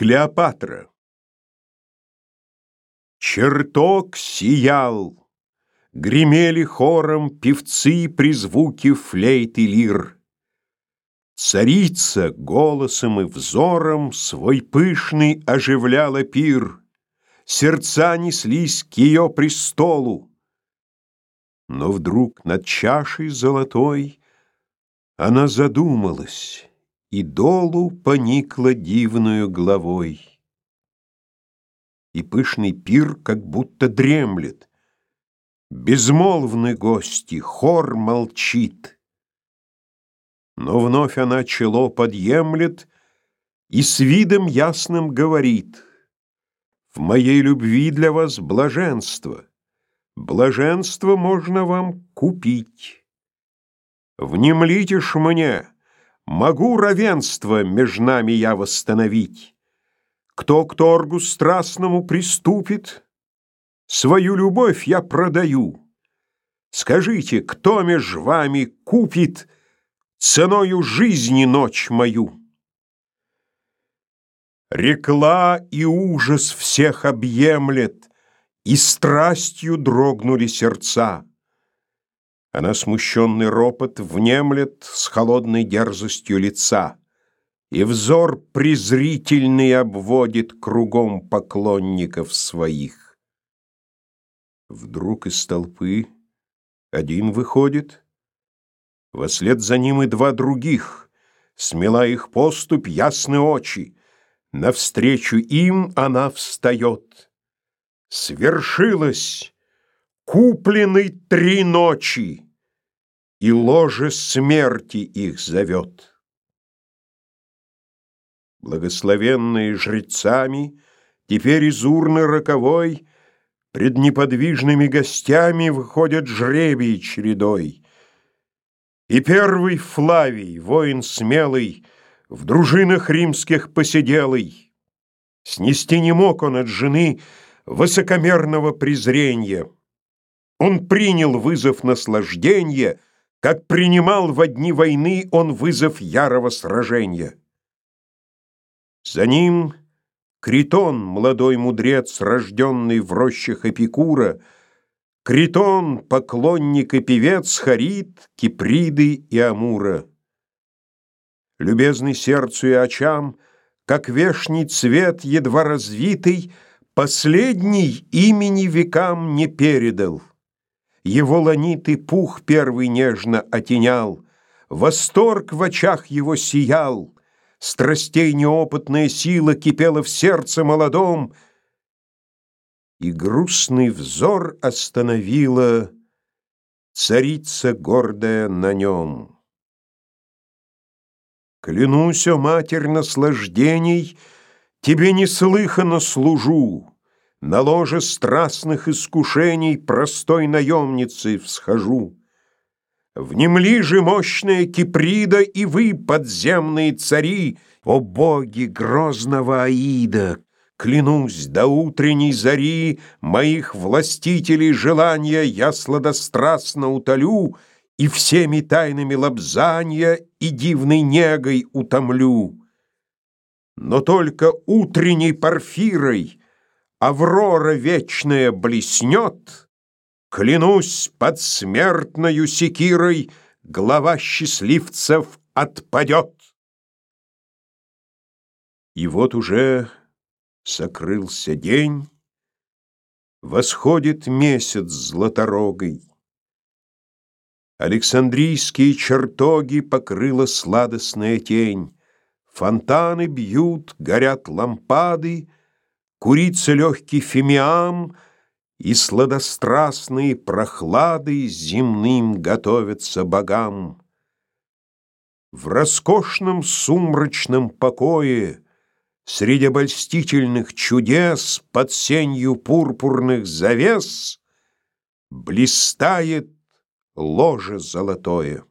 Клеопатра Чертог сиял, Гремели хором певцы при звуке флейт и лир. Царица голосом и взором Свой пышный оживляла пир. Сердца неслись к ее престолу. Но вдруг над чашей золотой Она задумалась и долу поникла дивную головой. И пышный пир как будто дремлет. Безмолвны гости, хор молчит. Но вновь она чело подъемлет И с видом ясным говорит В моей любви для вас блаженство. Блаженство можно вам купить. Внемлите ж мне, Могу равенство между нами я восстановить. Кто к торгу страстному приступит, Свою любовь я продаю. Скажите, кто меж вами купит Ценою жизни ночь мою? Рекла и ужас всех объемлет, И страстью дрогнули сердца. Она смущенный ропот внемлет с холодной дерзостью лица, И взор презрительный обводит кругом поклонников своих. Вдруг из толпы один выходит, Вослед за ним и два других, Смела их поступь ясны очи, Навстречу им она встает. Свершилось! Куплены три ночи, и ложе смерти их зовет. Благословенные жрецами, теперь из урны роковой Пред неподвижными гостями выходят жребий чередой. И первый Флавий, воин смелый, В дружинах римских посиделый, Снести не мог он от жены Высокомерного презрения — он принял вызов наслаждения, как принимал во дни войны он вызов ярого сражения. За ним Критон, молодой мудрец, рожденный в рощах Эпикура, Критон, поклонник и певец Харит, Киприды и Амура. Любезный сердцу и очам, как вешний цвет едва развитый, Последний имени векам не передал. Его ланитый пух первый нежно отенял, Восторг в очах его сиял, Страстей неопытная сила кипела в сердце молодом, И грустный взор остановила Царица гордая на нем. Клянусь, о матерь наслаждений, Тебе неслыханно служу, на ложе страстных искушений Простой наемницей всхожу. Внемли же мощная Киприда И вы, подземные цари, О боги грозного Аида! Клянусь, до утренней зари Моих властителей желания Я сладострастно утолю И всеми тайнами лобзанья И дивной негой утомлю. Но только утренней парфирой Аврора вечная блеснет, Клянусь под смертною секирой, Глава счастливцев отпадет. И вот уже сокрылся день, Восходит месяц златорогой. Александрийские чертоги Покрыла сладостная тень. Фонтаны бьют, горят лампады, Курится легкий фимиам, И сладострастные прохлады Земным готовятся богам. В роскошном сумрачном покое Среди обольстительных чудес Под сенью пурпурных завес Блистает ложе золотое.